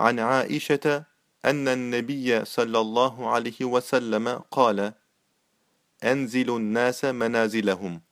عن عائشة أن النبي صلى الله عليه وسلم قال أنزل الناس منازلهم.